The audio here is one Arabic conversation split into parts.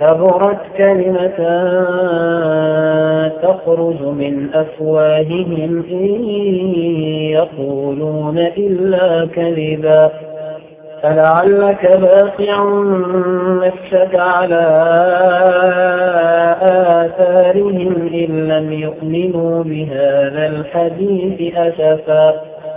كبرت كلمة تخرج من أفواههم إن يقولون إلا كذبا. فلعلك باقع نفسك على آثارهم إن لم يؤمنوا بهذا الحديث أسفا.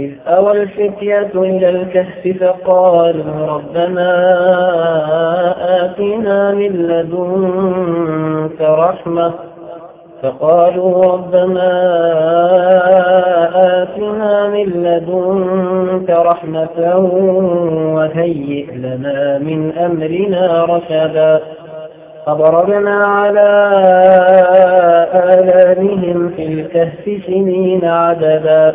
إذ أوى الفتية إلى الكهف فقالوا ربنا آتنا من لدنك رحمة. فقالوا ربنا آتنا من لدنك رحمة وهيئ لنا من أمرنا رشدا. فضربنا على آلامهم في الكهف سنين عددا.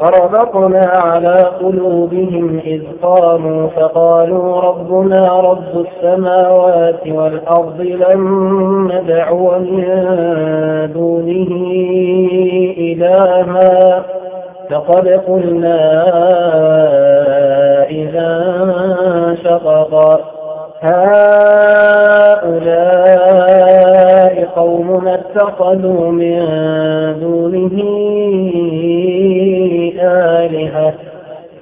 فربطنا على قلوبهم إذ قاموا فقالوا ربنا رب السماوات والأرض لن ندعو من دونه إلها فقد قلنا إذا شططا هؤلاء قوم اتخذوا من دونه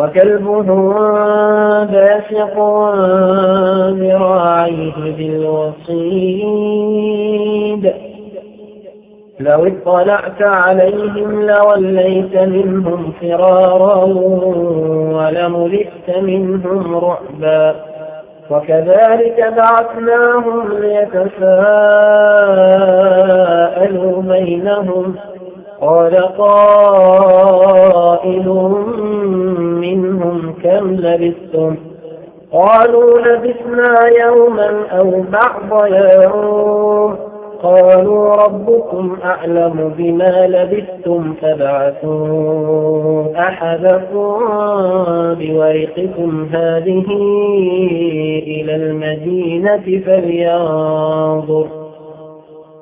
وكلبهم باسق ذراعيه بالوصيد. لو اطلعت عليهم لوليت منهم فرارا ولملئت منهم رعبا. وكذلك بعثناهم ليتساءلوا بينهم. قال قائل منهم كم لبثتم. قالوا لبثنا يوما أو بعض يوم. قالوا ربكم أعلم بما لبثتم فبعثوا أحدكم بورقكم هذه إلى المدينة فلينظر.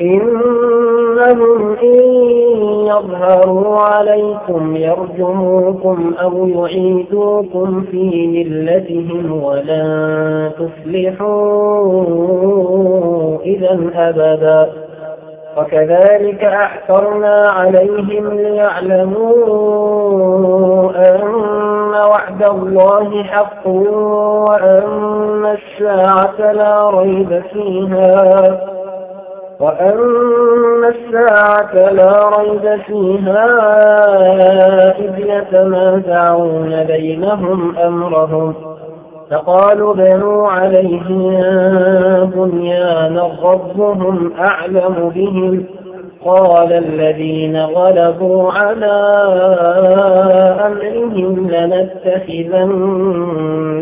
إنهم إن يظهروا عليكم يرجموكم أو يعيدوكم في ملتهم ولن تفلحوا إذا أبدا. وكذلك أحفرنا عليهم ليعلموا أن وعد الله حق وأن الساعة لا ريب فيها. وأن الساعة لا ريب فيها إذ يتنازعون بينهم أمرهم فقالوا بنوا عليهم بنيانا ربهم أعلم بهم قال الذين غلبوا على أمرهم لنتخذن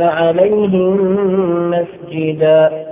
عليهم مسجدا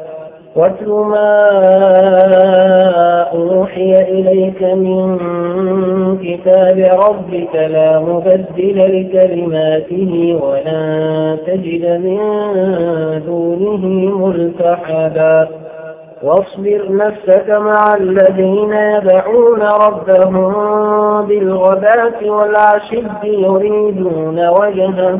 واتل ما أوحي إليك من كتاب ربك لا مبدل لكلماته ولا تجد من دونه ملتحدا. واصبر نفسك مع الذين يدعون ربهم بالغداة والعشد يريدون وجهه.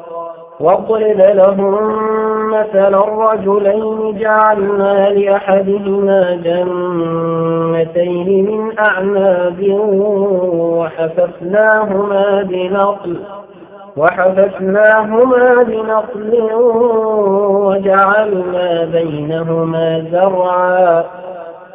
واضرب لهم مثل الرجلين جعلنا لأحدهما جنتين من أعناب وحففناهما بنقل وحففناهما بنقل وجعلنا بينهما زرعا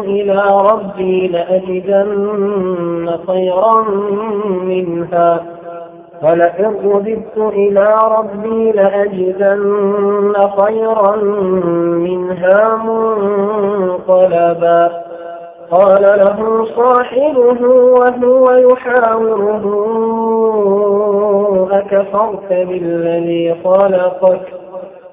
إلى ربي لأجدن خيرا منها. ولئن رددت إلى ربي لأجدن خيرا منها منقلبا. قال له صاحبه وهو يحاوره أكفرت بالذي خلقك؟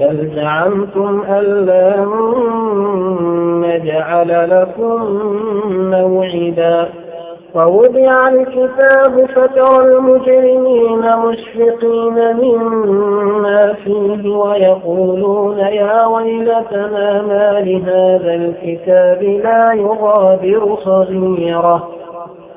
بل زعمتم أن لن نجعل لكم موعدا؟ ووضع الكتاب فترى المجرمين مشفقين مما فيه ويقولون يا ويلتنا ما لهذا الكتاب لا يغادر صغيره.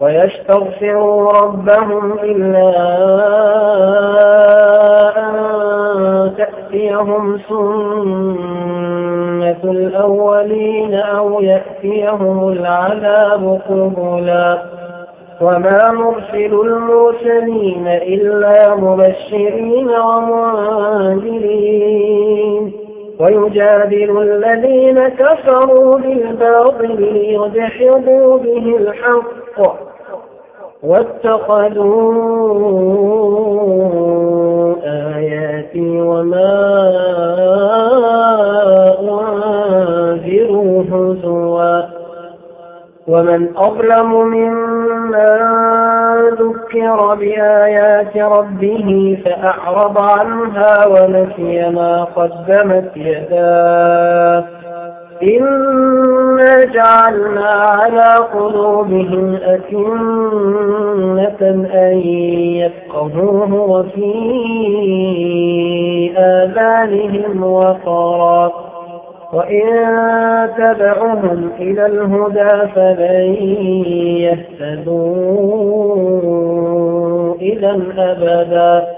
ويستغفروا ربهم إلا أن تأتيهم سنة الأولين أو يأتيهم العذاب قبلا. وما نرسل المرسلين إلا مبشرين ومنذرين. ويجادل الذين كفروا بالباطل ليدحضوا به الحق. واتخذوا آياتي وما أنذروا هزوا. ومن أظلم ممن ذكر بآيات ربه فأعرض عنها ونسي ما قدمت يداه. إنا جعلنا على قلوبهم أكنة أن يفقهوه وفي آذانهم وقرا وإن تدعهم إلى الهدى فلن يهتدوا إذا أبدا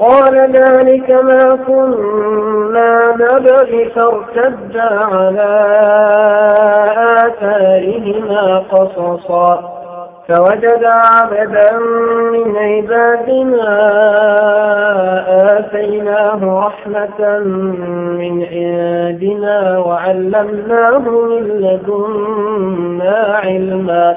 قال ذلك ما كنا نبغي فارتدا على آثارهما قصصا. فوجد عبدا من عبادنا آتيناه رحمة من عندنا وعلمناه من لدنا علما.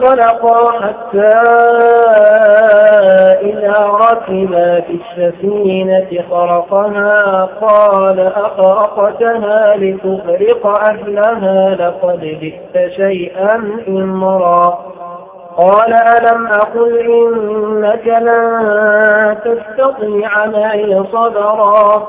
فانطلقا حتى إذا ركبا في السفينة خرقها. قال أخرقتها لتغرق أهلها لقد جئت شيئا إمرا. قال ألم أقل إنك لن تستطيع معي صبرا؟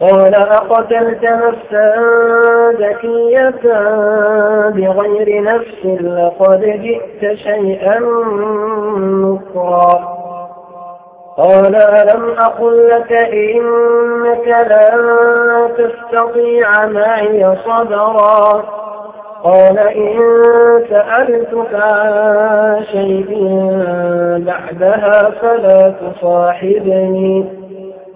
قال أقتلت نفسا ذكية بغير نفس لقد جئت شيئا نكرا. قال ألم أقل لك إنك لن تستطيع معي صبرا. قال إن سألتك عن شيء بعدها فلا تصاحبني.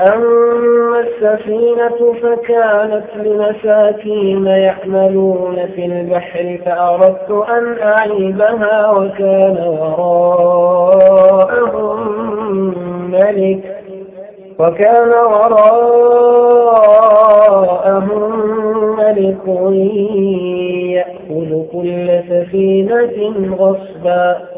أما السفينة فكانت لمساكين يحملون في البحر فأردت أن أعيبها وكان وراءهم ملك وكان وراءهم ملك يأكل كل سفينة غصبا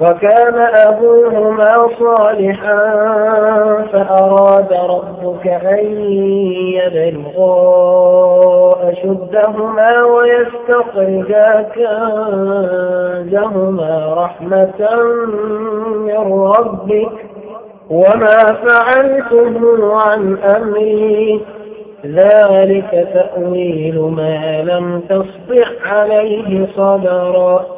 وكان أبوهما صالحا فأراد ربك أن يبلغا أشدهما ويستخرجا كنزهما رحمة من ربك وما فعلته عن أمري. ذلك تأويل ما لم تصبح عليه صبرا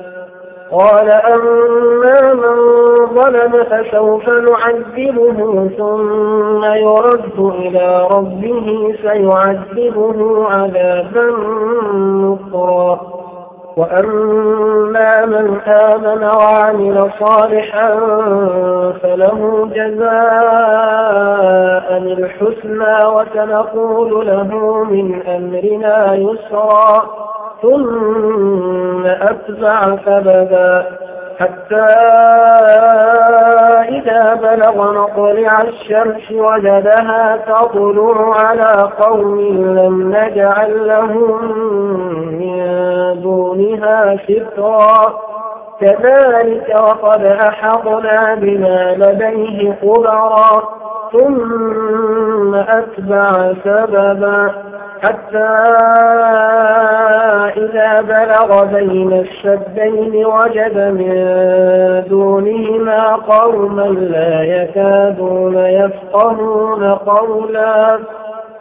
قال أما من ظلم فسوف نعذبه ثم يرد إلى ربه فيعذبه عذابا نكرا. وأما من آمن وعمل صالحا فله جزاء الحسنى وسنقول له من أمرنا يسرا. ثم أتبع سببا حتى إذا بلغ مطلع الشمس وجدها تطلع على قوم لم نجعل لهم من دونها سترا كذلك وقد أحطنا بما لديه خبرا ثم أتبع سببا حتى إذا بلغ بين الشدين وجد من دونهما قوما لا يكادون يفقهون قولا.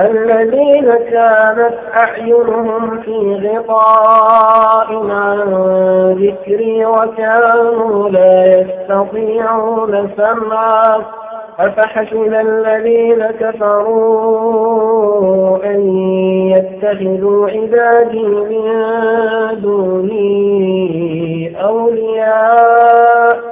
الذين كانت أعينهم في غطاء عن ذكري وكانوا لا يستطيعون سمعا أفحسن الذين كفروا أن يتخذوا عبادي من دوني أولياء؟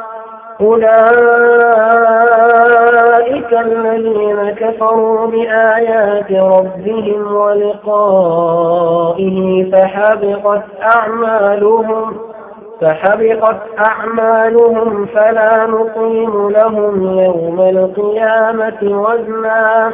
أولئك الذين كفروا بآيات ربهم ولقائه فحبطت أعمالهم فحبطت أعمالهم فلا نقيم لهم يوم القيامة وزنا.